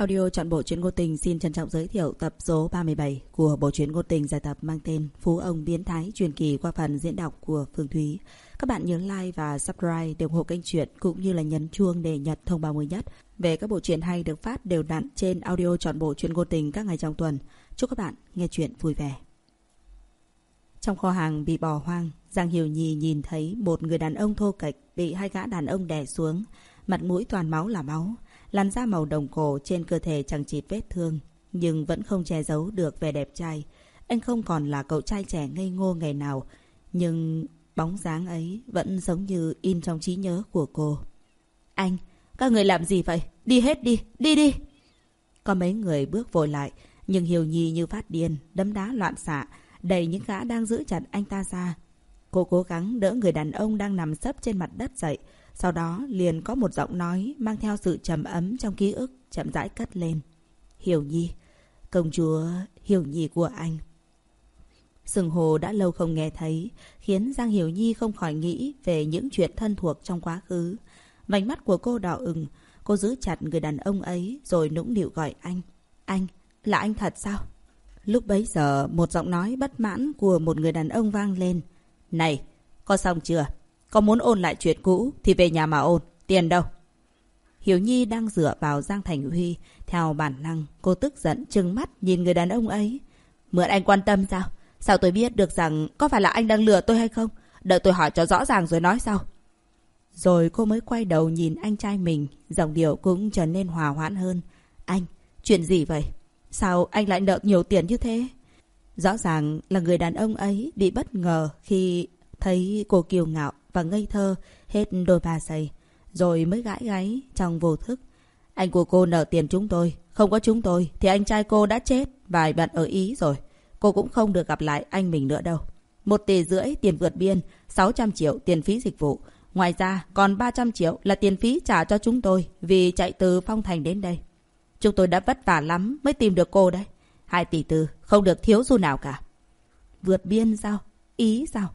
Audio chọn bộ truyện ngôn tình xin trân trọng giới thiệu tập số 37 của bộ truyện ngôn tình giải tập mang tên Phú ông biến thái truyền kỳ qua phần diễn đọc của Phương Thúy. Các bạn nhớ like và subscribe để ủng hộ kênh truyện cũng như là nhấn chuông để nhận thông báo mới nhất về các bộ truyện hay được phát đều đặn trên audio chọn bộ truyện ngôn tình các ngày trong tuần. Chúc các bạn nghe truyện vui vẻ. Trong kho hàng bị bỏ hoang, Giang Hiểu Nhi nhìn thấy một người đàn ông thô kệch bị hai gã đàn ông đè xuống, mặt mũi toàn máu là máu làn da màu đồng cổ trên cơ thể chẳng chịt vết thương, nhưng vẫn không che giấu được vẻ đẹp trai. Anh không còn là cậu trai trẻ ngây ngô ngày nào, nhưng bóng dáng ấy vẫn giống như in trong trí nhớ của cô. Anh, các người làm gì vậy? Đi hết đi, đi đi! Có mấy người bước vội lại, nhưng Hiểu Nhi như phát điên, đấm đá loạn xạ, đẩy những gã đang giữ chặt anh ta ra. Cô cố gắng đỡ người đàn ông đang nằm sấp trên mặt đất dậy, sau đó liền có một giọng nói mang theo sự trầm ấm trong ký ức chậm rãi cất lên. Hiểu Nhi, công chúa Hiểu Nhi của anh. Sừng hồ đã lâu không nghe thấy, khiến Giang Hiểu Nhi không khỏi nghĩ về những chuyện thân thuộc trong quá khứ. Vành mắt của cô đỏ ửng, cô giữ chặt người đàn ông ấy rồi nũng nịu gọi anh. Anh, là anh thật sao? Lúc bấy giờ, một giọng nói bất mãn của một người đàn ông vang lên. Này, có xong chưa? Có muốn ôn lại chuyện cũ thì về nhà mà ôn. Tiền đâu? Hiểu Nhi đang dựa vào Giang Thành Huy. Theo bản năng, cô tức giận trừng mắt nhìn người đàn ông ấy. Mượn anh quan tâm sao? Sao tôi biết được rằng có phải là anh đang lừa tôi hay không? Đợi tôi hỏi cho rõ ràng rồi nói sau. Rồi cô mới quay đầu nhìn anh trai mình. Giọng điệu cũng trở nên hòa hoãn hơn. Anh, chuyện gì vậy? Sao anh lại nợ nhiều tiền như thế? Rõ ràng là người đàn ông ấy bị bất ngờ khi thấy cô kiêu ngạo và ngây thơ hết đôi ba giây, rồi mới gãi gáy trong vô thức. Anh của cô nợ tiền chúng tôi, không có chúng tôi thì anh trai cô đã chết vài bạn ở Ý rồi. Cô cũng không được gặp lại anh mình nữa đâu. Một tỷ rưỡi tiền vượt biên, 600 triệu tiền phí dịch vụ. Ngoài ra còn 300 triệu là tiền phí trả cho chúng tôi vì chạy từ Phong Thành đến đây. Chúng tôi đã vất vả lắm mới tìm được cô đấy. hai tỷ tư, không được thiếu xu nào cả. Vượt biên sao? Ý sao?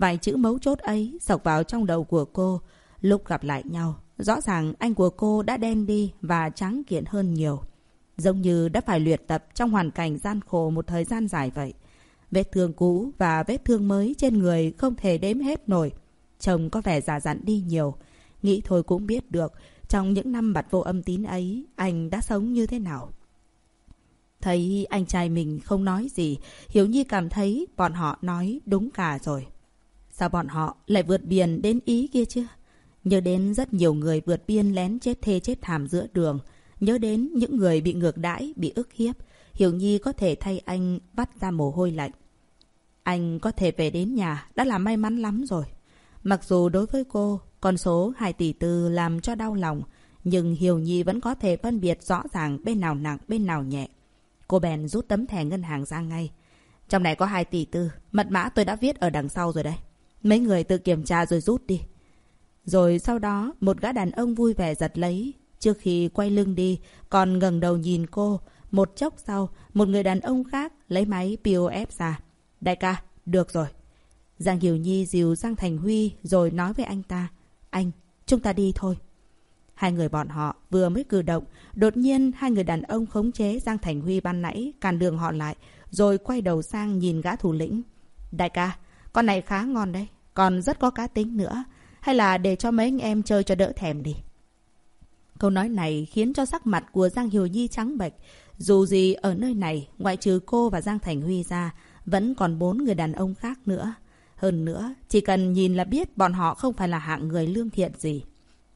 Vài chữ mấu chốt ấy sọc vào trong đầu của cô. Lúc gặp lại nhau, rõ ràng anh của cô đã đen đi và trắng kiện hơn nhiều. Giống như đã phải luyện tập trong hoàn cảnh gian khổ một thời gian dài vậy. Vết thương cũ và vết thương mới trên người không thể đếm hết nổi. Chồng có vẻ già dặn đi nhiều. Nghĩ thôi cũng biết được, trong những năm bặt vô âm tín ấy, anh đã sống như thế nào. Thấy anh trai mình không nói gì, Hiếu Nhi cảm thấy bọn họ nói đúng cả rồi. Sao bọn họ lại vượt biển đến Ý kia chứ? Nhớ đến rất nhiều người vượt biên lén chết thê chết thảm giữa đường. Nhớ đến những người bị ngược đãi, bị ức hiếp. Hiểu Nhi có thể thay anh vắt ra mồ hôi lạnh. Anh có thể về đến nhà đã là may mắn lắm rồi. Mặc dù đối với cô, con số 2 tỷ tư làm cho đau lòng, nhưng Hiểu Nhi vẫn có thể phân biệt rõ ràng bên nào nặng, bên nào nhẹ. Cô bèn rút tấm thẻ ngân hàng ra ngay. Trong này có 2 tỷ tư, mật mã tôi đã viết ở đằng sau rồi đấy. Mấy người tự kiểm tra rồi rút đi. Rồi sau đó, một gã đàn ông vui vẻ giật lấy. Trước khi quay lưng đi, còn ngẩng đầu nhìn cô. Một chốc sau, một người đàn ông khác lấy máy POF ra. Đại ca, được rồi. Giang Hiểu Nhi dìu Giang Thành Huy rồi nói với anh ta. Anh, chúng ta đi thôi. Hai người bọn họ vừa mới cử động, đột nhiên hai người đàn ông khống chế Giang Thành Huy ban nãy cản đường họ lại, rồi quay đầu sang nhìn gã thủ lĩnh. Đại ca, con này khá ngon đấy. Còn rất có cá tính nữa. Hay là để cho mấy anh em chơi cho đỡ thèm đi. Câu nói này khiến cho sắc mặt của Giang Hiểu Nhi trắng bệch. Dù gì ở nơi này, ngoại trừ cô và Giang Thành Huy ra, vẫn còn bốn người đàn ông khác nữa. Hơn nữa, chỉ cần nhìn là biết bọn họ không phải là hạng người lương thiện gì.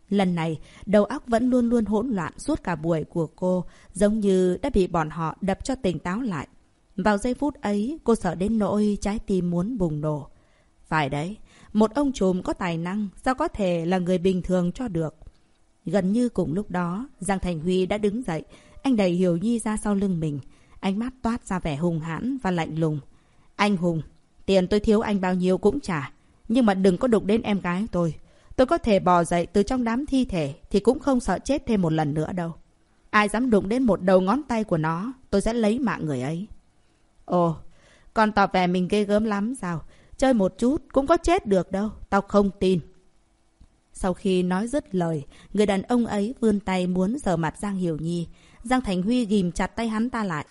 Lần này, đầu óc vẫn luôn luôn hỗn loạn suốt cả buổi của cô, giống như đã bị bọn họ đập cho tỉnh táo lại. Vào giây phút ấy, cô sợ đến nỗi trái tim muốn bùng nổ. Phải đấy, một ông trùm có tài năng, sao có thể là người bình thường cho được. Gần như cùng lúc đó, Giang Thành Huy đã đứng dậy, anh đẩy Hiểu Nhi ra sau lưng mình. Ánh mắt toát ra vẻ hùng hãn và lạnh lùng. Anh Hùng, tiền tôi thiếu anh bao nhiêu cũng trả. Nhưng mà đừng có đụng đến em gái tôi. Tôi có thể bò dậy từ trong đám thi thể thì cũng không sợ chết thêm một lần nữa đâu. Ai dám đụng đến một đầu ngón tay của nó, tôi sẽ lấy mạng người ấy. Ồ, còn tỏ vẻ mình ghê gớm lắm sao? Chơi một chút cũng có chết được đâu. Tao không tin. Sau khi nói dứt lời, người đàn ông ấy vươn tay muốn sờ mặt Giang Hiểu Nhi. Giang Thành Huy ghim chặt tay hắn ta lại.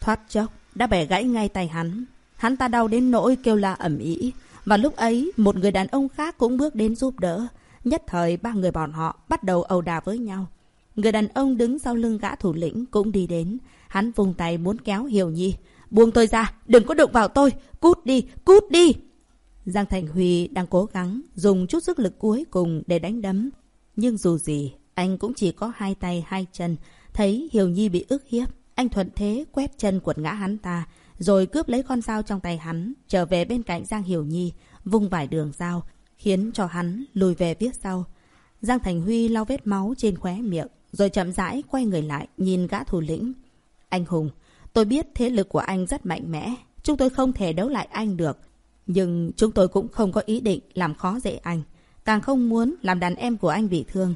Thoát chốc, đã bẻ gãy ngay tay hắn. Hắn ta đau đến nỗi kêu la ẩm ý. Và lúc ấy, một người đàn ông khác cũng bước đến giúp đỡ. Nhất thời, ba người bọn họ bắt đầu ầu đà với nhau. Người đàn ông đứng sau lưng gã thủ lĩnh cũng đi đến. Hắn vùng tay muốn kéo Hiểu Nhi. Buông tôi ra, đừng có đụng vào tôi. Cút đi, cút đi. Giang Thành Huy đang cố gắng dùng chút sức lực cuối cùng để đánh đấm. Nhưng dù gì, anh cũng chỉ có hai tay hai chân. Thấy Hiểu Nhi bị ức hiếp, anh thuận thế quét chân quật ngã hắn ta, rồi cướp lấy con dao trong tay hắn, trở về bên cạnh Giang Hiểu Nhi, vung vải đường dao, khiến cho hắn lùi về phía sau. Giang Thành Huy lau vết máu trên khóe miệng, rồi chậm rãi quay người lại nhìn gã thủ lĩnh. Anh Hùng, tôi biết thế lực của anh rất mạnh mẽ, chúng tôi không thể đấu lại anh được. Nhưng chúng tôi cũng không có ý định làm khó dễ anh. Càng không muốn làm đàn em của anh bị thương.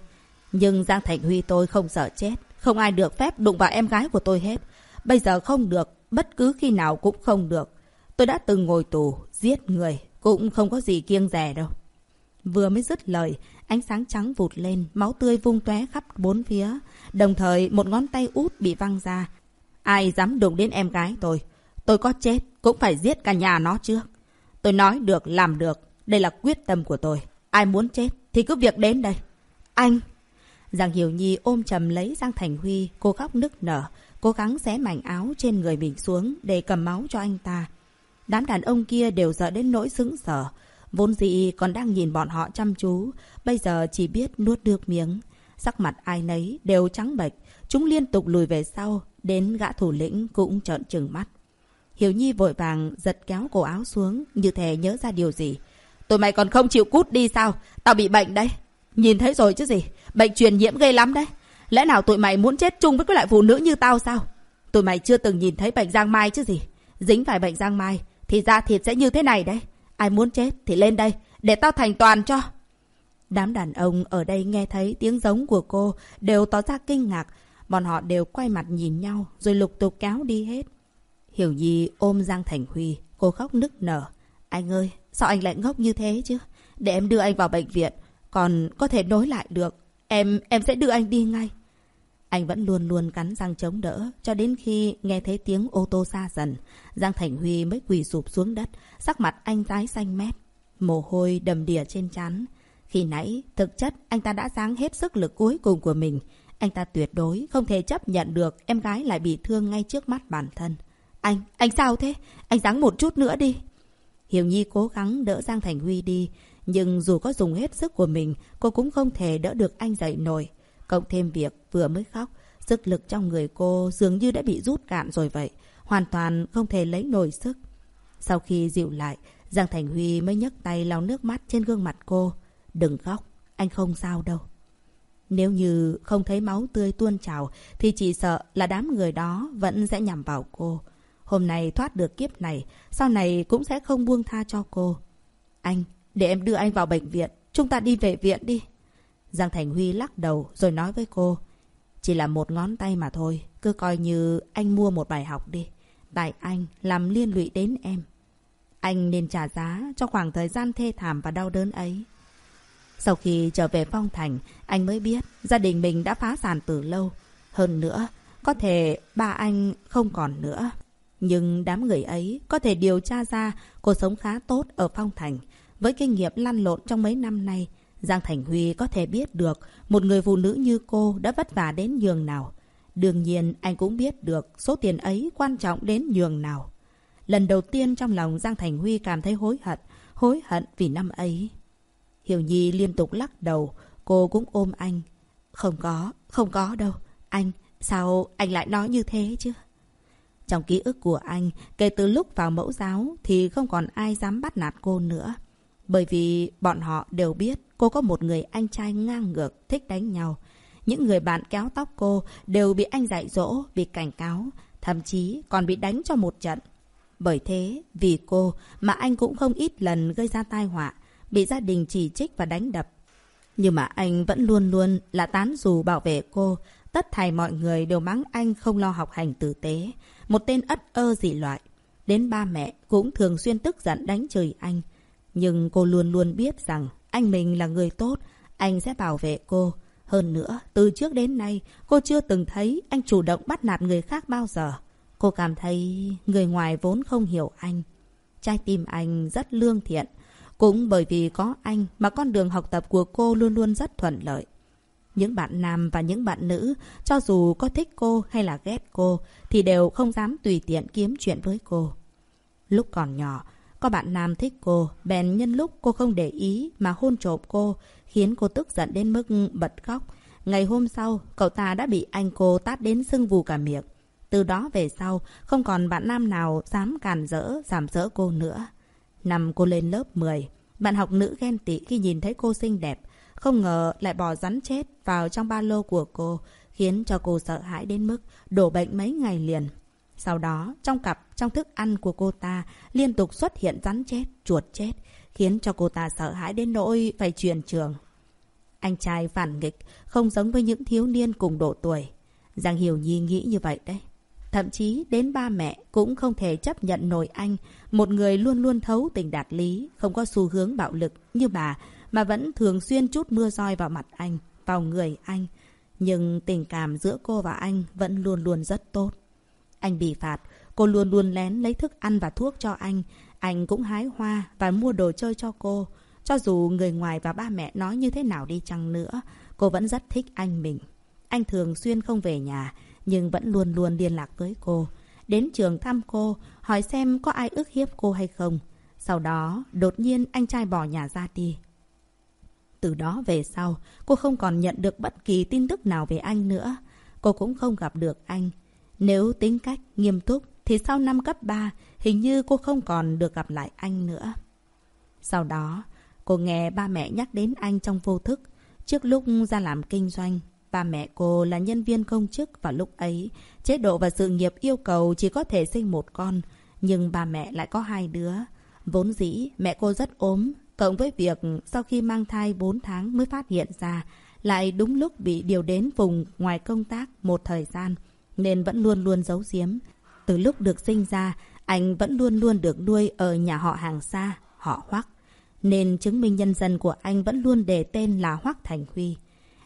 Nhưng Giang Thành Huy tôi không sợ chết. Không ai được phép đụng vào em gái của tôi hết. Bây giờ không được, bất cứ khi nào cũng không được. Tôi đã từng ngồi tù, giết người, cũng không có gì kiêng rẻ đâu. Vừa mới dứt lời, ánh sáng trắng vụt lên, máu tươi vung tóe khắp bốn phía. Đồng thời, một ngón tay út bị văng ra. Ai dám đụng đến em gái tôi? Tôi có chết, cũng phải giết cả nhà nó trước. Tôi nói được, làm được. Đây là quyết tâm của tôi. Ai muốn chết thì cứ việc đến đây. Anh! Giang Hiểu Nhi ôm chầm lấy Giang Thành Huy, cô khóc nức nở, cố gắng xé mảnh áo trên người mình xuống để cầm máu cho anh ta. Đám đàn ông kia đều sợ đến nỗi sững sờ. Vốn dĩ còn đang nhìn bọn họ chăm chú, bây giờ chỉ biết nuốt được miếng. Sắc mặt ai nấy đều trắng bệch, chúng liên tục lùi về sau, đến gã thủ lĩnh cũng trợn trừng mắt. Hiểu Nhi vội vàng giật kéo cổ áo xuống, như thể nhớ ra điều gì. Tụi mày còn không chịu cút đi sao? Tao bị bệnh đấy. Nhìn thấy rồi chứ gì? Bệnh truyền nhiễm ghê lắm đấy. Lẽ nào tụi mày muốn chết chung với cái loại phụ nữ như tao sao? Tụi mày chưa từng nhìn thấy bệnh giang mai chứ gì? Dính phải bệnh giang mai thì da thịt sẽ như thế này đấy. Ai muốn chết thì lên đây, để tao thành toàn cho. Đám đàn ông ở đây nghe thấy tiếng giống của cô đều tỏ ra kinh ngạc. Bọn họ đều quay mặt nhìn nhau rồi lục tục kéo đi hết. Hiểu Nhi ôm Giang Thành Huy, cô khóc nức nở. Anh ơi, sao anh lại ngốc như thế chứ? Để em đưa anh vào bệnh viện, còn có thể nối lại được. Em, em sẽ đưa anh đi ngay. Anh vẫn luôn luôn cắn răng chống đỡ, cho đến khi nghe thấy tiếng ô tô xa dần. Giang Thành Huy mới quỳ sụp xuống đất, sắc mặt anh tái xanh mét. Mồ hôi đầm đìa trên trán. Khi nãy, thực chất anh ta đã dáng hết sức lực cuối cùng của mình. Anh ta tuyệt đối không thể chấp nhận được em gái lại bị thương ngay trước mắt bản thân. Anh, anh sao thế? Anh ráng một chút nữa đi. Hiểu Nhi cố gắng đỡ Giang Thành Huy đi. Nhưng dù có dùng hết sức của mình, cô cũng không thể đỡ được anh dậy nổi. Cộng thêm việc vừa mới khóc, sức lực trong người cô dường như đã bị rút cạn rồi vậy. Hoàn toàn không thể lấy nổi sức. Sau khi dịu lại, Giang Thành Huy mới nhấc tay lau nước mắt trên gương mặt cô. Đừng khóc, anh không sao đâu. Nếu như không thấy máu tươi tuôn trào, thì chỉ sợ là đám người đó vẫn sẽ nhằm vào cô. Hôm nay thoát được kiếp này, sau này cũng sẽ không buông tha cho cô. Anh, để em đưa anh vào bệnh viện. Chúng ta đi về viện đi. Giang Thành Huy lắc đầu rồi nói với cô. Chỉ là một ngón tay mà thôi. Cứ coi như anh mua một bài học đi. Tại anh làm liên lụy đến em. Anh nên trả giá cho khoảng thời gian thê thảm và đau đớn ấy. Sau khi trở về Phong Thành, anh mới biết gia đình mình đã phá sản từ lâu. Hơn nữa, có thể ba anh không còn nữa. Nhưng đám người ấy có thể điều tra ra cuộc sống khá tốt ở Phong Thành. Với kinh nghiệm lăn lộn trong mấy năm nay, Giang Thành Huy có thể biết được một người phụ nữ như cô đã vất vả đến nhường nào. Đương nhiên anh cũng biết được số tiền ấy quan trọng đến nhường nào. Lần đầu tiên trong lòng Giang Thành Huy cảm thấy hối hận, hối hận vì năm ấy. Hiểu Nhi liên tục lắc đầu, cô cũng ôm anh. Không có, không có đâu. Anh, sao anh lại nói như thế chứ? Trong ký ức của anh, kể từ lúc vào mẫu giáo thì không còn ai dám bắt nạt cô nữa. Bởi vì bọn họ đều biết cô có một người anh trai ngang ngược, thích đánh nhau. Những người bạn kéo tóc cô đều bị anh dạy dỗ, bị cảnh cáo, thậm chí còn bị đánh cho một trận. Bởi thế, vì cô mà anh cũng không ít lần gây ra tai họa, bị gia đình chỉ trích và đánh đập. Nhưng mà anh vẫn luôn luôn là tán dù bảo vệ cô. Tất thảy mọi người đều mắng anh không lo học hành tử tế. Một tên ất ơ dị loại. Đến ba mẹ cũng thường xuyên tức giận đánh chửi anh. Nhưng cô luôn luôn biết rằng anh mình là người tốt. Anh sẽ bảo vệ cô. Hơn nữa, từ trước đến nay, cô chưa từng thấy anh chủ động bắt nạt người khác bao giờ. Cô cảm thấy người ngoài vốn không hiểu anh. Trái tim anh rất lương thiện. Cũng bởi vì có anh mà con đường học tập của cô luôn luôn rất thuận lợi. Những bạn nam và những bạn nữ, cho dù có thích cô hay là ghét cô, thì đều không dám tùy tiện kiếm chuyện với cô. Lúc còn nhỏ, có bạn nam thích cô, bèn nhân lúc cô không để ý mà hôn trộm cô, khiến cô tức giận đến mức bật khóc. Ngày hôm sau, cậu ta đã bị anh cô tát đến sưng vù cả miệng. Từ đó về sau, không còn bạn nam nào dám càn rỡ, giảm rỡ cô nữa. Năm cô lên lớp 10, bạn học nữ ghen tị khi nhìn thấy cô xinh đẹp. Không ngờ lại bỏ rắn chết vào trong ba lô của cô, khiến cho cô sợ hãi đến mức đổ bệnh mấy ngày liền. Sau đó, trong cặp, trong thức ăn của cô ta liên tục xuất hiện rắn chết, chuột chết, khiến cho cô ta sợ hãi đến nỗi phải chuyển trường. Anh trai phản nghịch, không giống với những thiếu niên cùng độ tuổi. Giang Hiểu Nhi nghĩ như vậy đấy. Thậm chí đến ba mẹ cũng không thể chấp nhận nổi anh, một người luôn luôn thấu tình đạt lý, không có xu hướng bạo lực như bà, mà vẫn thường xuyên chút mưa roi vào mặt anh, vào người anh. Nhưng tình cảm giữa cô và anh vẫn luôn luôn rất tốt. Anh bị phạt, cô luôn luôn lén lấy thức ăn và thuốc cho anh. Anh cũng hái hoa và mua đồ chơi cho cô. Cho dù người ngoài và ba mẹ nói như thế nào đi chăng nữa, cô vẫn rất thích anh mình. Anh thường xuyên không về nhà, nhưng vẫn luôn luôn liên lạc với cô. Đến trường thăm cô, hỏi xem có ai ức hiếp cô hay không. Sau đó, đột nhiên anh trai bỏ nhà ra đi. Từ đó về sau, cô không còn nhận được bất kỳ tin tức nào về anh nữa. Cô cũng không gặp được anh. Nếu tính cách nghiêm túc, thì sau năm cấp 3, hình như cô không còn được gặp lại anh nữa. Sau đó, cô nghe ba mẹ nhắc đến anh trong vô thức. Trước lúc ra làm kinh doanh, ba mẹ cô là nhân viên công chức và lúc ấy, chế độ và sự nghiệp yêu cầu chỉ có thể sinh một con, nhưng ba mẹ lại có hai đứa. Vốn dĩ, mẹ cô rất ốm, cộng với việc sau khi mang thai 4 tháng mới phát hiện ra, lại đúng lúc bị điều đến vùng ngoài công tác một thời gian, nên vẫn luôn luôn giấu giếm. Từ lúc được sinh ra, anh vẫn luôn luôn được nuôi ở nhà họ hàng xa, họ Hoắc. Nên chứng minh nhân dân của anh vẫn luôn đề tên là Hoắc Thành Huy.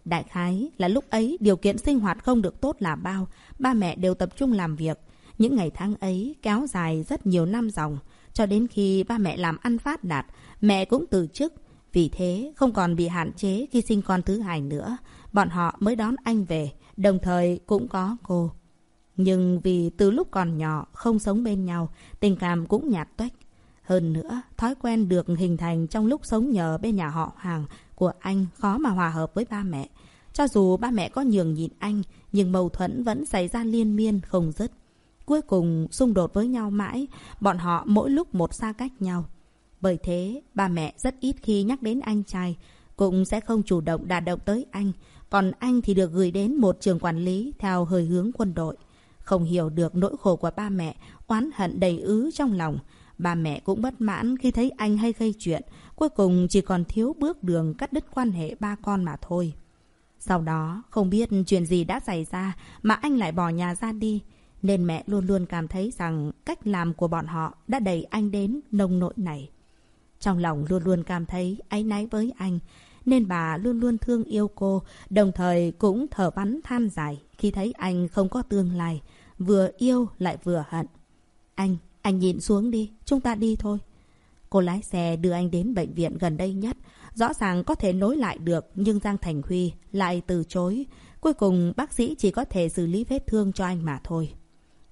Đại khái là lúc ấy điều kiện sinh hoạt không được tốt là bao, ba mẹ đều tập trung làm việc. Những ngày tháng ấy kéo dài rất nhiều năm dòng, cho đến khi ba mẹ làm ăn phát đạt, mẹ cũng từ chức. Vì thế không còn bị hạn chế khi sinh con thứ hai nữa, bọn họ mới đón anh về, đồng thời cũng có cô. Nhưng vì từ lúc còn nhỏ không sống bên nhau, tình cảm cũng nhạt tuếch. Hơn nữa, thói quen được hình thành trong lúc sống nhờ bên nhà họ hàng của anh khó mà hòa hợp với ba mẹ. Cho dù ba mẹ có nhường nhịn anh, nhưng mâu thuẫn vẫn xảy ra liên miên không dứt. Cuối cùng xung đột với nhau mãi, bọn họ mỗi lúc một xa cách nhau. Bởi thế, ba mẹ rất ít khi nhắc đến anh trai, cũng sẽ không chủ động đả động tới anh, còn anh thì được gửi đến một trường quản lý theo hơi hướng quân đội. Không hiểu được nỗi khổ của ba mẹ, oán hận đầy ứ trong lòng. Ba mẹ cũng bất mãn khi thấy anh hay gây chuyện, cuối cùng chỉ còn thiếu bước đường cắt đứt quan hệ ba con mà thôi. Sau đó, không biết chuyện gì đã xảy ra mà anh lại bỏ nhà ra đi. Nên mẹ luôn luôn cảm thấy rằng cách làm của bọn họ đã đẩy anh đến nông nỗi này. Trong lòng luôn luôn cảm thấy áy náy với anh, nên bà luôn luôn thương yêu cô, đồng thời cũng thở bắn than dài khi thấy anh không có tương lai, vừa yêu lại vừa hận. Anh, anh nhìn xuống đi, chúng ta đi thôi. Cô lái xe đưa anh đến bệnh viện gần đây nhất. Rõ ràng có thể nối lại được, nhưng Giang Thành Huy lại từ chối. Cuối cùng bác sĩ chỉ có thể xử lý vết thương cho anh mà thôi.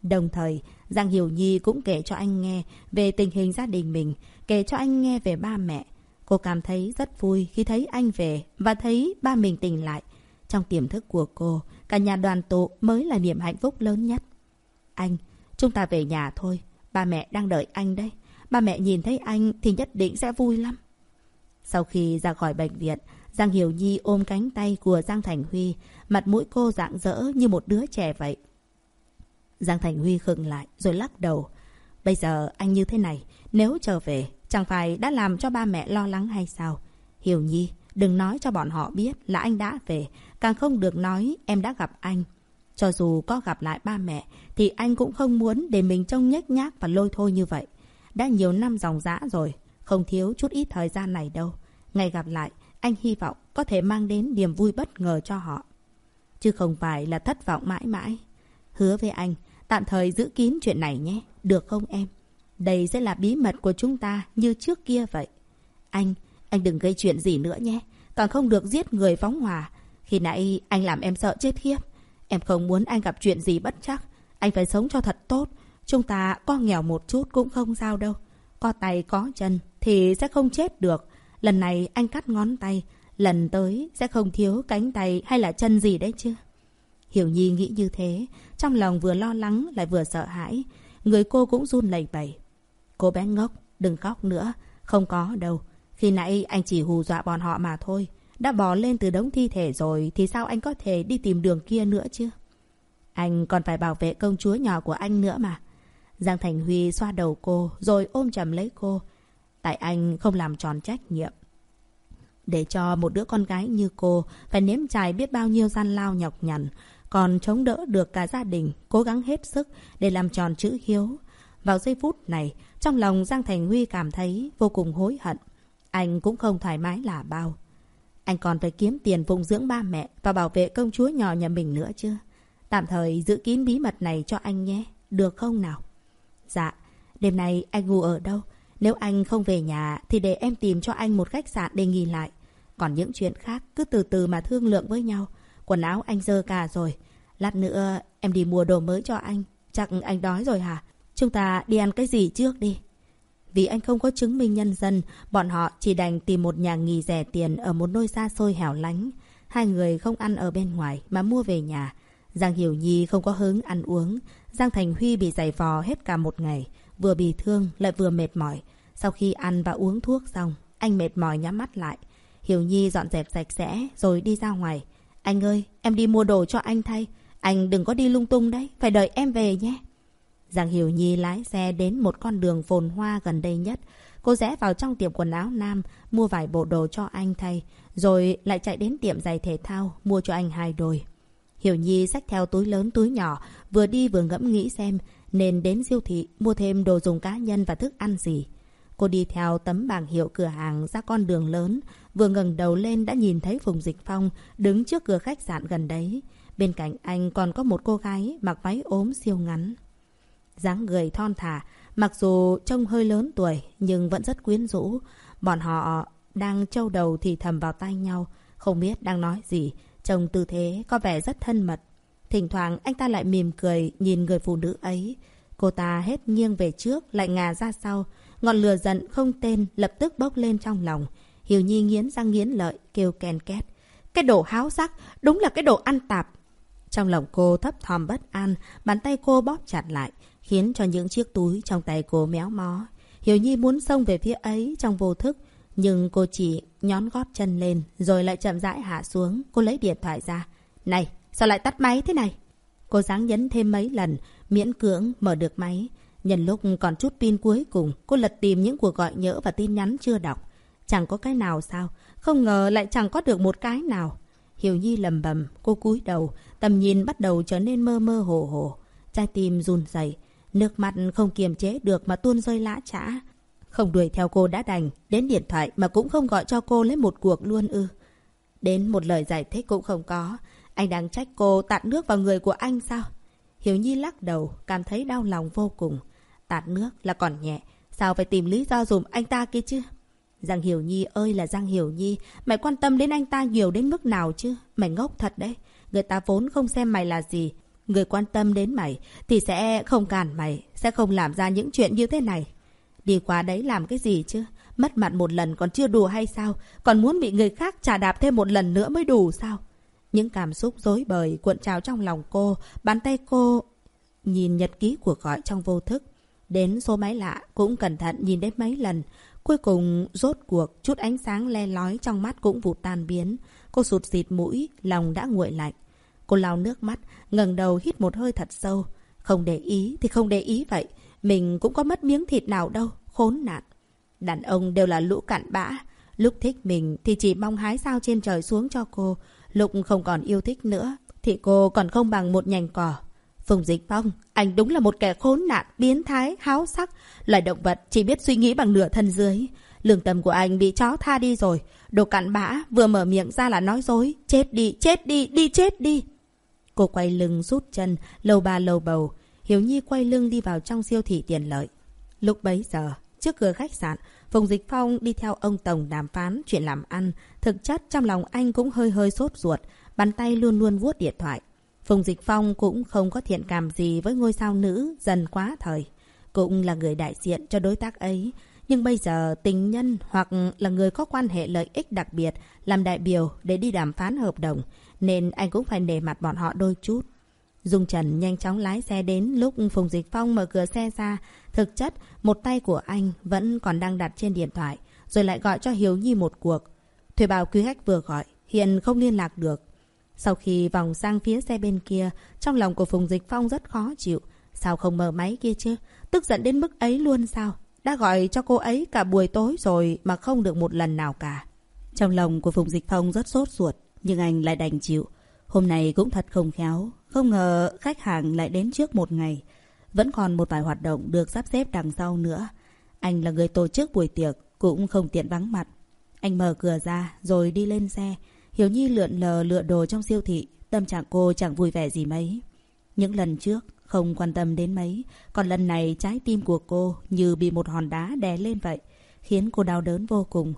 Đồng thời, Giang Hiểu Nhi cũng kể cho anh nghe về tình hình gia đình mình, kể cho anh nghe về ba mẹ. Cô cảm thấy rất vui khi thấy anh về và thấy ba mình tỉnh lại. Trong tiềm thức của cô, cả nhà đoàn tụ mới là niềm hạnh phúc lớn nhất. Anh, chúng ta về nhà thôi. Ba mẹ đang đợi anh đây. Ba mẹ nhìn thấy anh thì nhất định sẽ vui lắm. Sau khi ra khỏi bệnh viện, Giang Hiểu Nhi ôm cánh tay của Giang Thành Huy, mặt mũi cô rạng rỡ như một đứa trẻ vậy. Giang Thành Huy khựng lại rồi lắc đầu. Bây giờ anh như thế này, nếu trở về, chẳng phải đã làm cho ba mẹ lo lắng hay sao? Hiểu Nhi, đừng nói cho bọn họ biết là anh đã về, càng không được nói em đã gặp anh. Cho dù có gặp lại ba mẹ, thì anh cũng không muốn để mình trông nhếch nhác và lôi thôi như vậy. Đã nhiều năm dòng dã rồi, không thiếu chút ít thời gian này đâu. Ngày gặp lại, anh hy vọng có thể mang đến niềm vui bất ngờ cho họ. Chứ không phải là thất vọng mãi mãi. Hứa với anh, tạm thời giữ kín chuyện này nhé, được không em? Đây sẽ là bí mật của chúng ta như trước kia vậy. Anh, anh đừng gây chuyện gì nữa nhé. còn không được giết người phóng hỏa. Khi nãy anh làm em sợ chết khiếp. Em không muốn anh gặp chuyện gì bất chắc. Anh phải sống cho thật tốt. Chúng ta có nghèo một chút cũng không sao đâu. Có tay có chân thì sẽ không chết được. Lần này anh cắt ngón tay. Lần tới sẽ không thiếu cánh tay hay là chân gì đấy chứ. Hiểu Nhi nghĩ như thế. Trong lòng vừa lo lắng lại vừa sợ hãi. Người cô cũng run lẩy bẩy. Cô bé ngốc, đừng khóc nữa. Không có đâu. Khi nãy anh chỉ hù dọa bọn họ mà thôi. Đã bò lên từ đống thi thể rồi thì sao anh có thể đi tìm đường kia nữa chứ? Anh còn phải bảo vệ công chúa nhỏ của anh nữa mà. Giang Thành Huy xoa đầu cô rồi ôm chầm lấy cô. Tại anh không làm tròn trách nhiệm. Để cho một đứa con gái như cô phải nếm trải biết bao nhiêu gian lao nhọc nhằn, còn chống đỡ được cả gia đình, cố gắng hết sức để làm tròn chữ hiếu. Vào giây phút này, trong lòng Giang Thành Huy cảm thấy vô cùng hối hận. Anh cũng không thoải mái là bao. Anh còn phải kiếm tiền phụng dưỡng ba mẹ và bảo vệ công chúa nhỏ nhà mình nữa chứ. Tạm thời giữ kín bí mật này cho anh nhé. Được không nào? Dạ. Đêm nay anh ngủ ở đâu? Nếu anh không về nhà thì để em tìm cho anh một khách sạn để nghỉ lại. Còn những chuyện khác cứ từ từ mà thương lượng với nhau. Quần áo anh dơ cả rồi. Lát nữa em đi mua đồ mới cho anh. Chắc anh đói rồi hả? Chúng ta đi ăn cái gì trước đi? Vì anh không có chứng minh nhân dân, bọn họ chỉ đành tìm một nhà nghỉ rẻ tiền ở một nơi xa xôi hẻo lánh. Hai người không ăn ở bên ngoài mà mua về nhà. Giang Hiểu Nhi không có hứng ăn uống. Giang Thành Huy bị giày vò hết cả một ngày. Vừa bị thương lại vừa mệt mỏi. Sau khi ăn và uống thuốc xong, anh mệt mỏi nhắm mắt lại. Hiểu Nhi dọn dẹp sạch sẽ rồi đi ra ngoài. Anh ơi, em đi mua đồ cho anh thay. Anh đừng có đi lung tung đấy, phải đợi em về nhé. Giang Hiểu Nhi lái xe đến một con đường phồn hoa gần đây nhất. Cô rẽ vào trong tiệm quần áo nam, mua vài bộ đồ cho anh thay, rồi lại chạy đến tiệm giày thể thao, mua cho anh hai đôi. Hiểu Nhi xách theo túi lớn túi nhỏ, vừa đi vừa ngẫm nghĩ xem nên đến siêu thị mua thêm đồ dùng cá nhân và thức ăn gì. Cô đi theo tấm bảng hiệu cửa hàng ra con đường lớn, vừa ngẩng đầu lên đã nhìn thấy Phùng Dịch Phong đứng trước cửa khách sạn gần đấy. Bên cạnh anh còn có một cô gái mặc váy ốm siêu ngắn dáng người thon thả, mặc dù trông hơi lớn tuổi nhưng vẫn rất quyến rũ. Bọn họ đang trâu đầu thì thầm vào tay nhau, không biết đang nói gì, trông tư thế có vẻ rất thân mật. Thỉnh thoảng anh ta lại mỉm cười nhìn người phụ nữ ấy. Cô ta hết nghiêng về trước, lại ngà ra sau. Ngọn lửa giận không tên lập tức bốc lên trong lòng. Hiểu Nhi nghiến răng nghiến lợi, kêu ken két. Cái đồ háo sắc, đúng là cái đồ ăn tạp. Trong lòng cô thấp thòm bất an, bàn tay cô bóp chặt lại khiến cho những chiếc túi trong tay cô méo mó. Hiểu Nhi muốn xông về phía ấy trong vô thức, nhưng cô chỉ nhón gót chân lên rồi lại chậm rãi hạ xuống. Cô lấy điện thoại ra. Này, sao lại tắt máy thế này? Cô dáng nhấn thêm mấy lần, miễn cưỡng mở được máy. Nhân lúc còn chút pin cuối cùng, cô lật tìm những cuộc gọi nhỡ và tin nhắn chưa đọc. Chẳng có cái nào sao? Không ngờ lại chẳng có được một cái nào. Hiểu Nhi lầm bầm, cô cúi đầu, tầm nhìn bắt đầu trở nên mơ mơ hồ hồ. Trái tim run rẩy Nước mắt không kiềm chế được mà tuôn rơi lã chã. Không đuổi theo cô đã đành, đến điện thoại mà cũng không gọi cho cô lấy một cuộc luôn ư. Đến một lời giải thích cũng không có. Anh đang trách cô tạt nước vào người của anh sao? Hiểu Nhi lắc đầu, cảm thấy đau lòng vô cùng. Tạt nước là còn nhẹ, sao phải tìm lý do dùm anh ta kia chứ? Giang Hiểu Nhi ơi là Giang Hiểu Nhi, mày quan tâm đến anh ta nhiều đến mức nào chứ? Mày ngốc thật đấy. Người ta vốn không xem mày là gì, Người quan tâm đến mày thì sẽ không cản mày, sẽ không làm ra những chuyện như thế này. Đi qua đấy làm cái gì chứ? Mất mặt một lần còn chưa đủ hay sao? Còn muốn bị người khác trả đạp thêm một lần nữa mới đủ sao? Những cảm xúc dối bời cuộn trào trong lòng cô, bàn tay cô nhìn nhật ký cuộc gọi trong vô thức. Đến số máy lạ cũng cẩn thận nhìn đến mấy lần. Cuối cùng rốt cuộc chút ánh sáng le lói trong mắt cũng vụt tan biến. Cô sụt xịt mũi, lòng đã nguội lạnh. Cô lau nước mắt, ngẩng đầu hít một hơi thật sâu. Không để ý thì không để ý vậy. Mình cũng có mất miếng thịt nào đâu, khốn nạn. Đàn ông đều là lũ cặn bã. Lúc thích mình thì chỉ mong hái sao trên trời xuống cho cô. Lúc không còn yêu thích nữa thì cô còn không bằng một nhành cỏ. Phùng Dịch Phong, anh đúng là một kẻ khốn nạn, biến thái, háo sắc. Loài động vật chỉ biết suy nghĩ bằng nửa thân dưới. Lương tâm của anh bị chó tha đi rồi. Đồ cặn bã, vừa mở miệng ra là nói dối. Chết đi, chết đi, đi chết đi. Cô quay lưng rút chân, lâu ba lâu bầu. Hiếu Nhi quay lưng đi vào trong siêu thị tiền lợi. Lúc bấy giờ, trước cửa khách sạn, Phùng Dịch Phong đi theo ông Tổng đàm phán chuyện làm ăn. Thực chất trong lòng anh cũng hơi hơi sốt ruột, bàn tay luôn luôn vuốt điện thoại. Phùng Dịch Phong cũng không có thiện cảm gì với ngôi sao nữ dần quá thời. Cũng là người đại diện cho đối tác ấy. Nhưng bây giờ tình nhân hoặc là người có quan hệ lợi ích đặc biệt làm đại biểu để đi đàm phán hợp đồng. Nên anh cũng phải nề mặt bọn họ đôi chút. Dung Trần nhanh chóng lái xe đến lúc Phùng Dịch Phong mở cửa xe ra. Thực chất, một tay của anh vẫn còn đang đặt trên điện thoại, rồi lại gọi cho Hiếu Nhi một cuộc. Thuê bảo quý khách vừa gọi, hiện không liên lạc được. Sau khi vòng sang phía xe bên kia, trong lòng của Phùng Dịch Phong rất khó chịu. Sao không mở máy kia chứ? Tức giận đến mức ấy luôn sao? Đã gọi cho cô ấy cả buổi tối rồi mà không được một lần nào cả. Trong lòng của Phùng Dịch Phong rất sốt ruột, nhưng anh lại đành chịu. Hôm nay cũng thật không khéo, không ngờ khách hàng lại đến trước một ngày. Vẫn còn một vài hoạt động được sắp xếp đằng sau nữa. Anh là người tổ chức buổi tiệc, cũng không tiện vắng mặt. Anh mở cửa ra rồi đi lên xe. Hiểu Nhi lượn lờ lựa đồ trong siêu thị. Tâm trạng cô chẳng vui vẻ gì mấy. Những lần trước không quan tâm đến mấy. Còn lần này trái tim của cô như bị một hòn đá đè lên vậy. Khiến cô đau đớn vô cùng.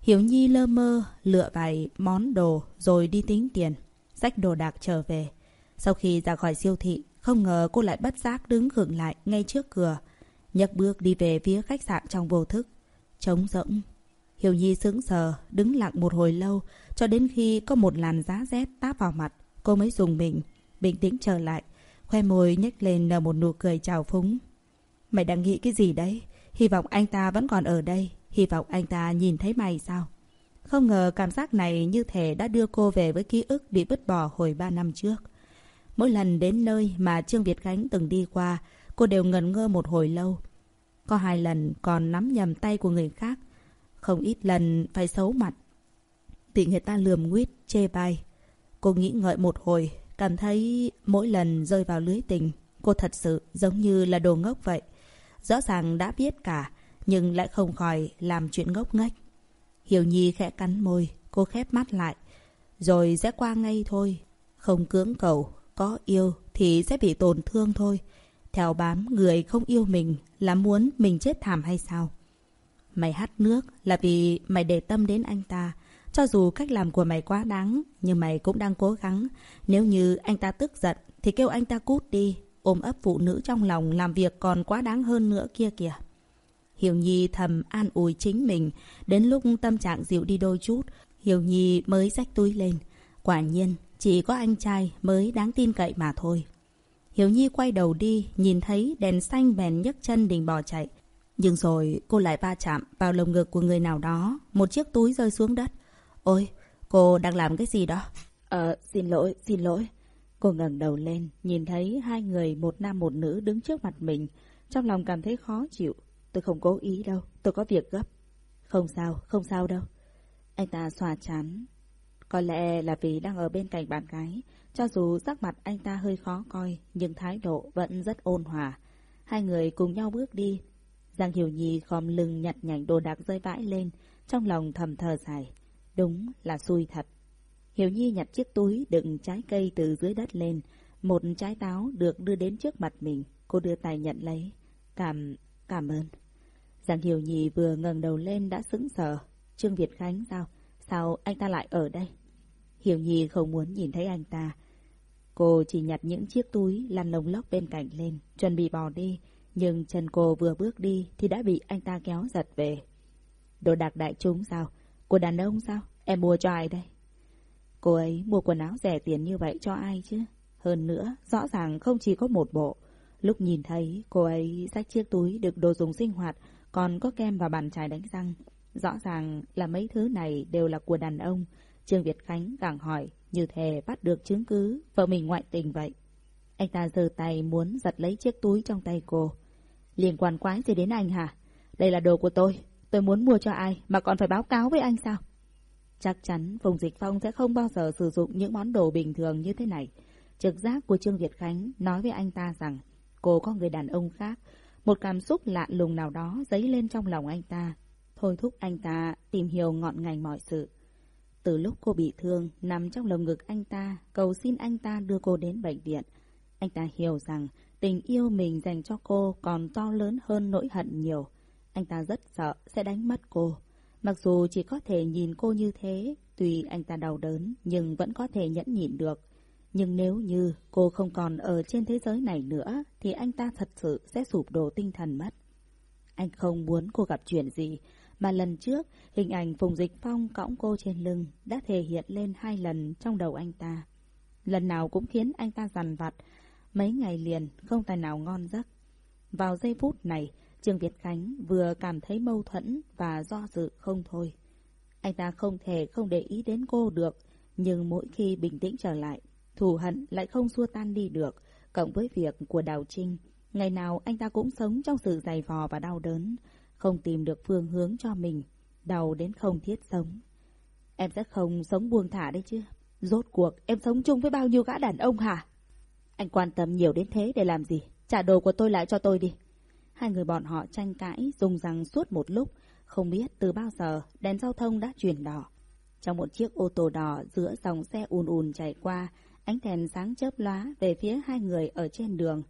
Hiểu Nhi lơ mơ lựa vài món đồ rồi đi tính tiền. Xách đồ đạc trở về. Sau khi ra khỏi siêu thị, không ngờ cô lại bất giác đứng khựng lại ngay trước cửa. nhấc bước đi về phía khách sạn trong vô thức. Trống rỗng. Hiểu Nhi sững sờ, đứng lặng một hồi lâu, cho đến khi có một làn giá rét táp vào mặt, cô mới dùng mình, bình tĩnh trở lại, khoe môi nhếch lên nở một nụ cười chào phúng. Mày đang nghĩ cái gì đấy? Hy vọng anh ta vẫn còn ở đây, hy vọng anh ta nhìn thấy mày sao? Không ngờ cảm giác này như thể đã đưa cô về với ký ức bị vứt bỏ hồi ba năm trước. Mỗi lần đến nơi mà Trương Việt Khánh từng đi qua, cô đều ngẩn ngơ một hồi lâu. Có hai lần còn nắm nhầm tay của người khác. Không ít lần phải xấu mặt. Bị người ta lườm nguyết, chê bai. Cô nghĩ ngợi một hồi, cảm thấy mỗi lần rơi vào lưới tình, cô thật sự giống như là đồ ngốc vậy. Rõ ràng đã biết cả, nhưng lại không khỏi làm chuyện ngốc nghếch. Hiểu Nhi khẽ cắn môi, cô khép mắt lại. Rồi sẽ qua ngay thôi. Không cưỡng cầu, có yêu thì sẽ bị tổn thương thôi. Theo bám người không yêu mình là muốn mình chết thảm hay sao? Mày hát nước là vì mày để tâm đến anh ta. Cho dù cách làm của mày quá đáng, nhưng mày cũng đang cố gắng. Nếu như anh ta tức giận, thì kêu anh ta cút đi. Ôm ấp phụ nữ trong lòng làm việc còn quá đáng hơn nữa kia kìa. Hiểu Nhi thầm an ủi chính mình. Đến lúc tâm trạng dịu đi đôi chút, Hiểu Nhi mới rách túi lên. Quả nhiên, chỉ có anh trai mới đáng tin cậy mà thôi. Hiểu Nhi quay đầu đi, nhìn thấy đèn xanh bèn nhấc chân định bỏ chạy. Nhưng rồi cô lại va chạm vào lồng ngực của người nào đó, một chiếc túi rơi xuống đất. Ôi, cô đang làm cái gì đó? Ờ, xin lỗi, xin lỗi. Cô ngẩng đầu lên, nhìn thấy hai người, một nam một nữ đứng trước mặt mình. Trong lòng cảm thấy khó chịu. Tôi không cố ý đâu, tôi có việc gấp. Không sao, không sao đâu. Anh ta xòa chán. Có lẽ là vì đang ở bên cạnh bạn gái. Cho dù sắc mặt anh ta hơi khó coi, nhưng thái độ vẫn rất ôn hòa. Hai người cùng nhau bước đi. Giang Hiểu Nhi khom lưng nhặt nhạnh đồ đạc rơi vãi lên, trong lòng thầm thờ dài. Đúng là xui thật. Hiểu Nhi nhặt chiếc túi đựng trái cây từ dưới đất lên. Một trái táo được đưa đến trước mặt mình. Cô đưa tay nhận lấy. Cảm... cảm ơn. Giang Hiểu Nhi vừa ngẩng đầu lên đã sững sờ. Trương Việt Khánh sao? Sao anh ta lại ở đây? Hiểu Nhi không muốn nhìn thấy anh ta. Cô chỉ nhặt những chiếc túi lăn lồng lóc bên cạnh lên, chuẩn bị bỏ đi. Nhưng chân cô vừa bước đi thì đã bị anh ta kéo giật về. Đồ đạc đại chúng sao? Của đàn ông sao? Em mua cho ai đây? Cô ấy mua quần áo rẻ tiền như vậy cho ai chứ? Hơn nữa, rõ ràng không chỉ có một bộ. Lúc nhìn thấy, cô ấy xách chiếc túi được đồ dùng sinh hoạt, còn có kem và bàn chải đánh răng. Rõ ràng là mấy thứ này đều là của đàn ông. Trương Việt Khánh càng hỏi, như thề bắt được chứng cứ, vợ mình ngoại tình vậy. Anh ta giơ tay muốn giật lấy chiếc túi trong tay cô. Liên quan quái gì đến anh hả? Đây là đồ của tôi, tôi muốn mua cho ai mà còn phải báo cáo với anh sao? Chắc chắn Phùng Dịch Phong sẽ không bao giờ sử dụng những món đồ bình thường như thế này. Trực giác của Trương Việt Khánh nói với anh ta rằng cô có người đàn ông khác. Một cảm xúc lạ lùng nào đó dấy lên trong lòng anh ta. thôi thúc anh ta tìm hiểu ngọn ngành mọi sự. Từ lúc cô bị thương, nằm trong lồng ngực anh ta, cầu xin anh ta đưa cô đến bệnh viện. Anh ta hiểu rằng tình yêu mình dành cho cô còn to lớn hơn nỗi hận nhiều. Anh ta rất sợ sẽ đánh mất cô. Mặc dù chỉ có thể nhìn cô như thế, tuy anh ta đau đớn nhưng vẫn có thể nhẫn nhịn được. Nhưng nếu như cô không còn ở trên thế giới này nữa thì anh ta thật sự sẽ sụp đổ tinh thần mất. Anh không muốn cô gặp chuyện gì, mà lần trước hình ảnh Phùng Dịch Phong cõng cô trên lưng đã thể hiện lên hai lần trong đầu anh ta. Lần nào cũng khiến anh ta dằn vặt, mấy ngày liền không tài nào ngon giấc. Vào giây phút này, Trương Việt Khánh vừa cảm thấy mâu thuẫn và do dự không thôi. Anh ta không thể không để ý đến cô được, nhưng mỗi khi bình tĩnh trở lại, thù hận lại không xua tan đi được, cộng với việc của Đào Trinh. Ngày nào anh ta cũng sống trong sự dày vò và đau đớn, không tìm được phương hướng cho mình, đau đến không thiết sống. Em sẽ không sống buông thả đấy chứ. Rốt cuộc em sống chung với bao nhiêu gã đàn ông hả? Anh quan tâm nhiều đến thế để làm gì? Trả đồ của tôi lại cho tôi đi. Hai người bọn họ tranh cãi, dùng răng suốt một lúc. Không biết từ bao giờ đèn giao thông đã chuyển đỏ. Trong một chiếc ô tô đỏ giữa dòng xe ùn ùn chạy qua, ánh đèn sáng chớp lóa về phía hai người ở trên đường.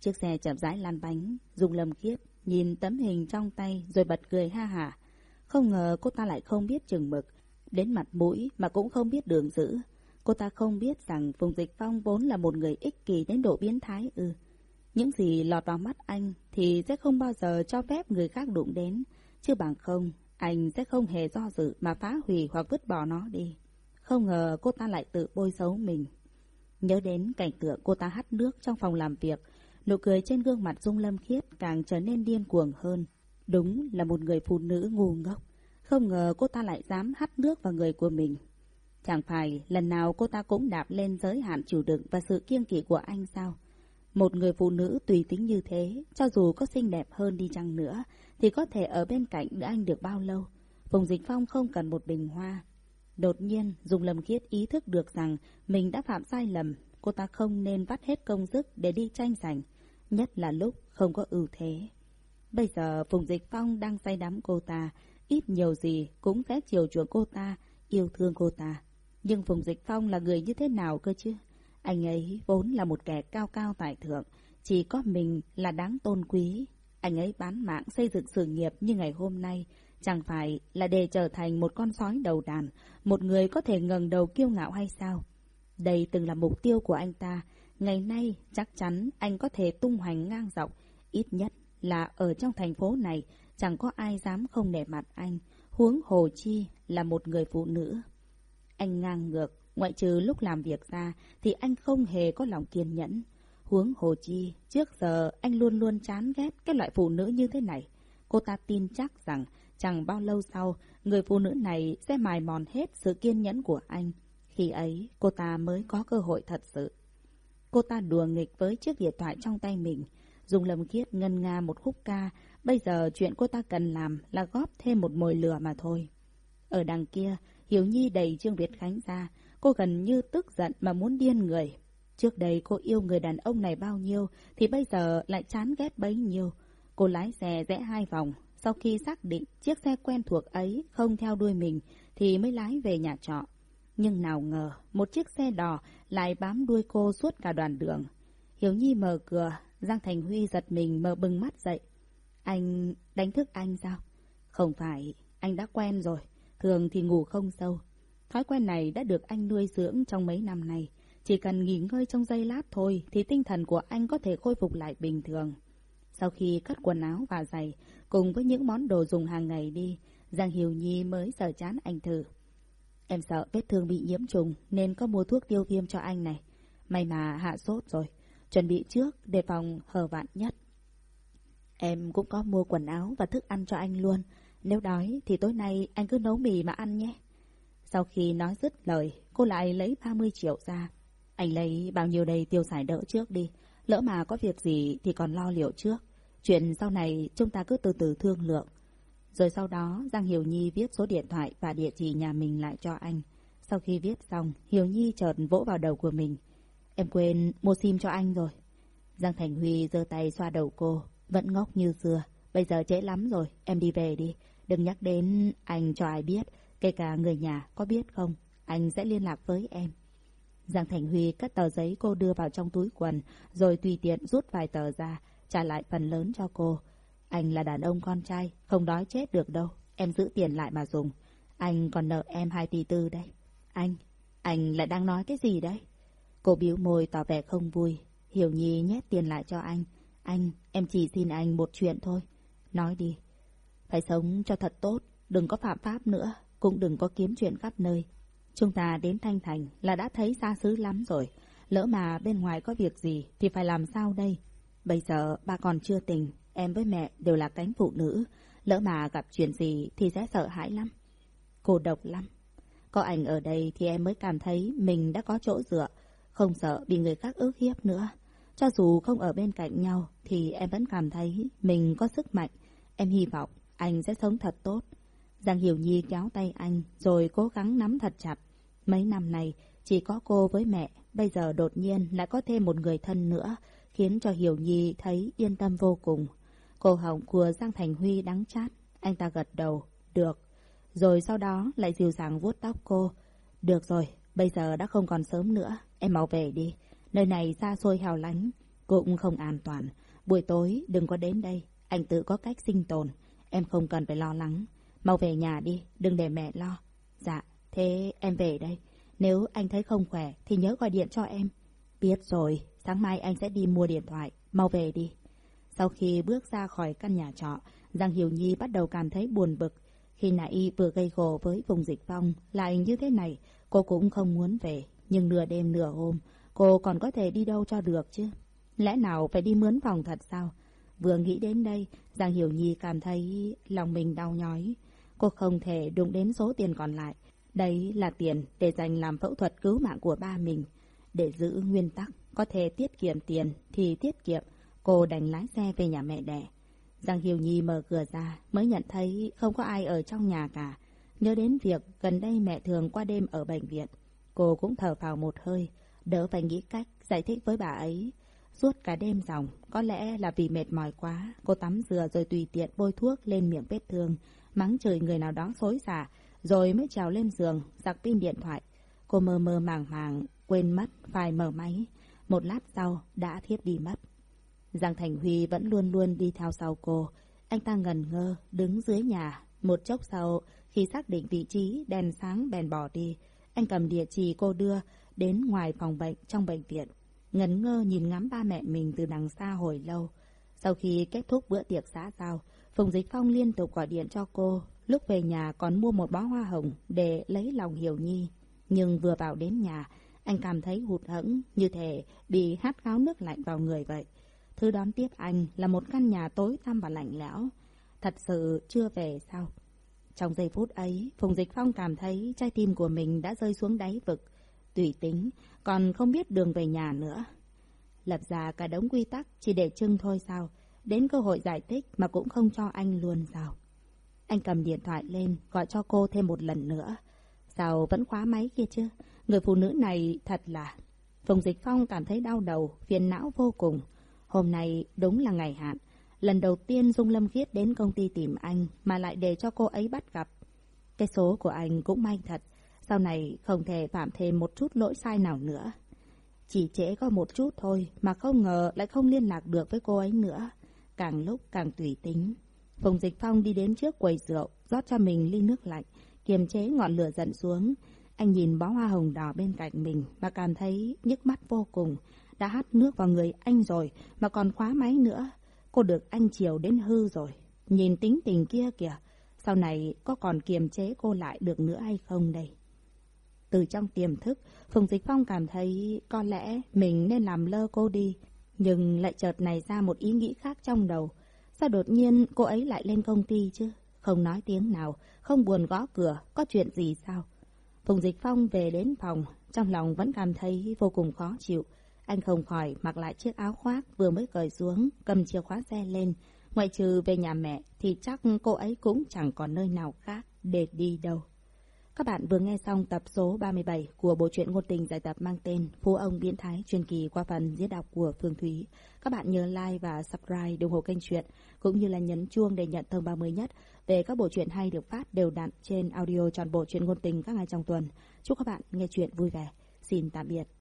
Chiếc xe chậm rãi lăn bánh, dùng lầm khiếp, nhìn tấm hình trong tay rồi bật cười ha hả. Không ngờ cô ta lại không biết chừng mực, đến mặt mũi mà cũng không biết đường giữ. Cô ta không biết rằng Phùng Dịch Phong vốn là một người ích kỷ đến độ biến thái ư. Những gì lọt vào mắt anh thì sẽ không bao giờ cho phép người khác đụng đến. Chứ bằng không, anh sẽ không hề do dự mà phá hủy hoặc vứt bỏ nó đi. Không ngờ cô ta lại tự bôi xấu mình. Nhớ đến cảnh tượng cô ta hắt nước trong phòng làm việc, nụ cười trên gương mặt Dung Lâm Khiết càng trở nên điên cuồng hơn. Đúng là một người phụ nữ ngu ngốc. Không ngờ cô ta lại dám hắt nước vào người của mình. Chẳng phải lần nào cô ta cũng đạp lên giới hạn chịu đựng và sự kiêng kỵ của anh sao? Một người phụ nữ tùy tính như thế, cho dù có xinh đẹp hơn đi chăng nữa, thì có thể ở bên cạnh đỡ anh được bao lâu? Phùng Dịch Phong không cần một bình hoa. Đột nhiên, Dung Lâm Khiết ý thức được rằng mình đã phạm sai lầm. Cô ta không nên vắt hết công sức để đi tranh giành, nhất là lúc không có ưu thế. Bây giờ Phùng Dịch Phong đang say đắm cô ta, ít nhiều gì cũng sẽ chiều chuộng cô ta, yêu thương cô ta. Nhưng Phùng Dịch Phong là người như thế nào cơ chứ? Anh ấy vốn là một kẻ cao cao tài thượng, chỉ có mình là đáng tôn quý. Anh ấy bán mạng xây dựng sự nghiệp như ngày hôm nay, chẳng phải là để trở thành một con sói đầu đàn, một người có thể ngẩng đầu kiêu ngạo hay sao? Đây từng là mục tiêu của anh ta, ngày nay chắc chắn anh có thể tung hoành ngang dọc, ít nhất là ở trong thành phố này chẳng có ai dám không nể mặt anh, huống hồ chi là một người phụ nữ. Anh ngang ngược, ngoại trừ lúc làm việc ra thì anh không hề có lòng kiên nhẫn. Huống hồ chi, trước giờ anh luôn luôn chán ghét cái loại phụ nữ như thế này. Cô ta tin chắc rằng chẳng bao lâu sau, người phụ nữ này sẽ mài mòn hết sự kiên nhẫn của anh. Khi ấy, cô ta mới có cơ hội thật sự. Cô ta đùa nghịch với chiếc điện thoại trong tay mình, dùng lầm khiết ngân nga một khúc ca. Bây giờ chuyện cô ta cần làm là góp thêm một mồi lửa mà thôi. Ở đằng kia, hiếu Nhi đẩy Trương Việt Khánh ra, cô gần như tức giận mà muốn điên người. Trước đây cô yêu người đàn ông này bao nhiêu, thì bây giờ lại chán ghét bấy nhiêu. Cô lái xe rẽ hai vòng, sau khi xác định chiếc xe quen thuộc ấy không theo đuôi mình, thì mới lái về nhà trọ. Nhưng nào ngờ, một chiếc xe đỏ lại bám đuôi cô suốt cả đoàn đường. Hiếu Nhi mở cửa, Giang Thành Huy giật mình mở bừng mắt dậy. Anh đánh thức anh sao? Không phải, anh đã quen rồi. Thường thì ngủ không sâu. Thói quen này đã được anh nuôi dưỡng trong mấy năm nay. Chỉ cần nghỉ ngơi trong giây lát thôi thì tinh thần của anh có thể khôi phục lại bình thường. Sau khi cất quần áo và giày, cùng với những món đồ dùng hàng ngày đi, Giang Hiểu Nhi mới sở chán anh thử. Em sợ vết thương bị nhiễm trùng nên có mua thuốc tiêu viêm cho anh này. May mà hạ sốt rồi, chuẩn bị trước để phòng hờ vạn nhất. Em cũng có mua quần áo và thức ăn cho anh luôn. Nếu đói thì tối nay anh cứ nấu mì mà ăn nhé. Sau khi nói dứt lời, cô lại lấy 30 triệu ra. Anh lấy bao nhiêu đây tiêu xài đỡ trước đi. Lỡ mà có việc gì thì còn lo liệu trước. Chuyện sau này chúng ta cứ từ từ thương lượng. Rồi sau đó Giang Hiểu Nhi viết số điện thoại và địa chỉ nhà mình lại cho anh. Sau khi viết xong, Hiểu Nhi chợt vỗ vào đầu của mình. Em quên mua sim cho anh rồi. Giang Thành Huy giơ tay xoa đầu cô, vẫn ngốc như xưa. Bây giờ trễ lắm rồi, em đi về đi. Đừng nhắc đến anh cho ai biết, kể cả người nhà có biết không, anh sẽ liên lạc với em. Giang Thành Huy cất tờ giấy cô đưa vào trong túi quần, rồi tùy tiện rút vài tờ ra, trả lại phần lớn cho cô. Anh là đàn ông con trai, không đói chết được đâu, em giữ tiền lại mà dùng. Anh còn nợ em hai tỷ tư đây. Anh, anh lại đang nói cái gì đấy? Cô biếu môi tỏ vẻ không vui. Hiểu Nhi nhét tiền lại cho anh. Anh, em chỉ xin anh một chuyện thôi. Nói đi. Phải sống cho thật tốt, đừng có phạm pháp nữa, cũng đừng có kiếm chuyện khắp nơi. Chúng ta đến Thanh Thành là đã thấy xa xứ lắm rồi. Lỡ mà bên ngoài có việc gì thì phải làm sao đây? Bây giờ ba còn chưa tình, em với mẹ đều là cánh phụ nữ. Lỡ mà gặp chuyện gì thì sẽ sợ hãi lắm. Cô độc lắm. Có ảnh ở đây thì em mới cảm thấy mình đã có chỗ dựa, không sợ bị người khác ước hiếp nữa. Cho dù không ở bên cạnh nhau thì em vẫn cảm thấy mình có sức mạnh. Em hy vọng anh sẽ sống thật tốt. Giang Hiểu Nhi kéo tay anh rồi cố gắng nắm thật chặt. Mấy năm này chỉ có cô với mẹ, bây giờ đột nhiên lại có thêm một người thân nữa, khiến cho Hiểu Nhi thấy yên tâm vô cùng. Cô họng của Giang Thành Huy đắng chát, anh ta gật đầu, được. Rồi sau đó lại dịu dàng vuốt tóc cô. Được rồi, bây giờ đã không còn sớm nữa, em mau về đi. Nơi này xa xôi hào lánh, cũng không an toàn. Buổi tối đừng có đến đây, anh tự có cách sinh tồn. Em không cần phải lo lắng. Mau về nhà đi, đừng để mẹ lo. Dạ, thế em về đây. Nếu anh thấy không khỏe thì nhớ gọi điện cho em. Biết rồi, sáng mai anh sẽ đi mua điện thoại. Mau về đi. Sau khi bước ra khỏi căn nhà trọ, Giang Hiểu Nhi bắt đầu cảm thấy buồn bực. Khi nãy vừa gây gổ với vùng dịch phong, lại như thế này, cô cũng không muốn về. Nhưng nửa đêm nửa hôm, cô còn có thể đi đâu cho được chứ? Lẽ nào phải đi mướn phòng thật sao? Vừa nghĩ đến đây, Giang Hiểu Nhi cảm thấy lòng mình đau nhói. Cô không thể đụng đến số tiền còn lại. Đấy là tiền để dành làm phẫu thuật cứu mạng của ba mình. Để giữ nguyên tắc, có thể tiết kiệm tiền thì tiết kiệm. Cô đành lái xe về nhà mẹ đẻ. Giang Hiểu Nhi mở cửa ra mới nhận thấy không có ai ở trong nhà cả. Nhớ đến việc gần đây mẹ thường qua đêm ở bệnh viện. Cô cũng thở phào một hơi, đỡ phải nghĩ cách giải thích với bà ấy. Suốt cả đêm dòng, có lẽ là vì mệt mỏi quá, cô tắm rửa rồi tùy tiện bôi thuốc lên miệng vết thương, mắng chửi người nào đó xối xả, rồi mới trèo lên giường, giặc pin điện thoại. Cô mơ mơ màng màng, quên mất phải mở máy. Một lát sau, đã thiếp đi mất. Giang Thành Huy vẫn luôn luôn đi theo sau cô. Anh ta ngần ngơ, đứng dưới nhà. Một chốc sau, khi xác định vị trí, đèn sáng bèn bỏ đi. Anh cầm địa chỉ cô đưa đến ngoài phòng bệnh trong bệnh viện. Ngần ngơ nhìn ngắm ba mẹ mình từ đằng xa hồi lâu. Sau khi kết thúc bữa tiệc xã giao, Phùng Dịch Phong liên tục gọi điện cho cô. Lúc về nhà còn mua một bó hoa hồng để lấy lòng Hiểu Nhi. Nhưng vừa vào đến nhà, anh cảm thấy hụt hẫng như thể bị hát gáo nước lạnh vào người vậy. Thứ đón tiếp anh là một căn nhà tối tăm và lạnh lẽo. Thật sự chưa về sao? Trong giây phút ấy, Phùng Dịch Phong cảm thấy trái tim của mình đã rơi xuống đáy vực. Tùy tính, còn không biết đường về nhà nữa. Lập ra cả đống quy tắc chỉ để trưng thôi sao? Đến cơ hội giải thích mà cũng không cho anh luôn sao? Anh cầm điện thoại lên, gọi cho cô thêm một lần nữa. Sao vẫn khóa máy kia chứ? Người phụ nữ này thật là... Phùng Dịch Phong cảm thấy đau đầu, phiền não vô cùng. Hôm nay đúng là ngày hạn. Lần đầu tiên Dung Lâm Khiết đến công ty tìm anh mà lại để cho cô ấy bắt gặp. Cái số của anh cũng may thật. Sau này không thể phạm thêm một chút lỗi sai nào nữa. Chỉ trễ có một chút thôi mà không ngờ lại không liên lạc được với cô ấy nữa. Càng lúc càng tùy tính. Phùng Dịch Phong đi đến trước quầy rượu, rót cho mình ly nước lạnh, kiềm chế ngọn lửa giận xuống. Anh nhìn bó hoa hồng đỏ bên cạnh mình mà cảm thấy nhức mắt vô cùng. Đã hắt nước vào người anh rồi mà còn khóa máy nữa. Cô được anh chiều đến hư rồi. Nhìn tính tình kia kìa. Sau này có còn kiềm chế cô lại được nữa hay không đây? Từ trong tiềm thức, Phùng Dịch Phong cảm thấy có lẽ mình nên làm lơ cô đi. Nhưng lại chợt này ra một ý nghĩ khác trong đầu. Sao đột nhiên cô ấy lại lên công ty chứ? Không nói tiếng nào, không buồn gõ cửa, có chuyện gì sao? Phùng Dịch Phong về đến phòng, trong lòng vẫn cảm thấy vô cùng khó chịu. Anh không khỏi mặc lại chiếc áo khoác vừa mới cởi xuống, cầm chìa khóa xe lên. Ngoại trừ về nhà mẹ thì chắc cô ấy cũng chẳng còn nơi nào khác để đi đâu. Các bạn vừa nghe xong tập số 37 của bộ truyện ngôn tình giải tập mang tên Phú ông biến thái truyền kỳ qua phần diễn đọc của Phương Thúy. Các bạn nhớ like và subscribe ủng hộ kênh truyện cũng như là nhấn chuông để nhận thông báo mới nhất về các bộ truyện hay được phát đều đặn trên audio tròn bộ truyện ngôn tình các ngày trong tuần. Chúc các bạn nghe truyện vui vẻ. Xin tạm biệt.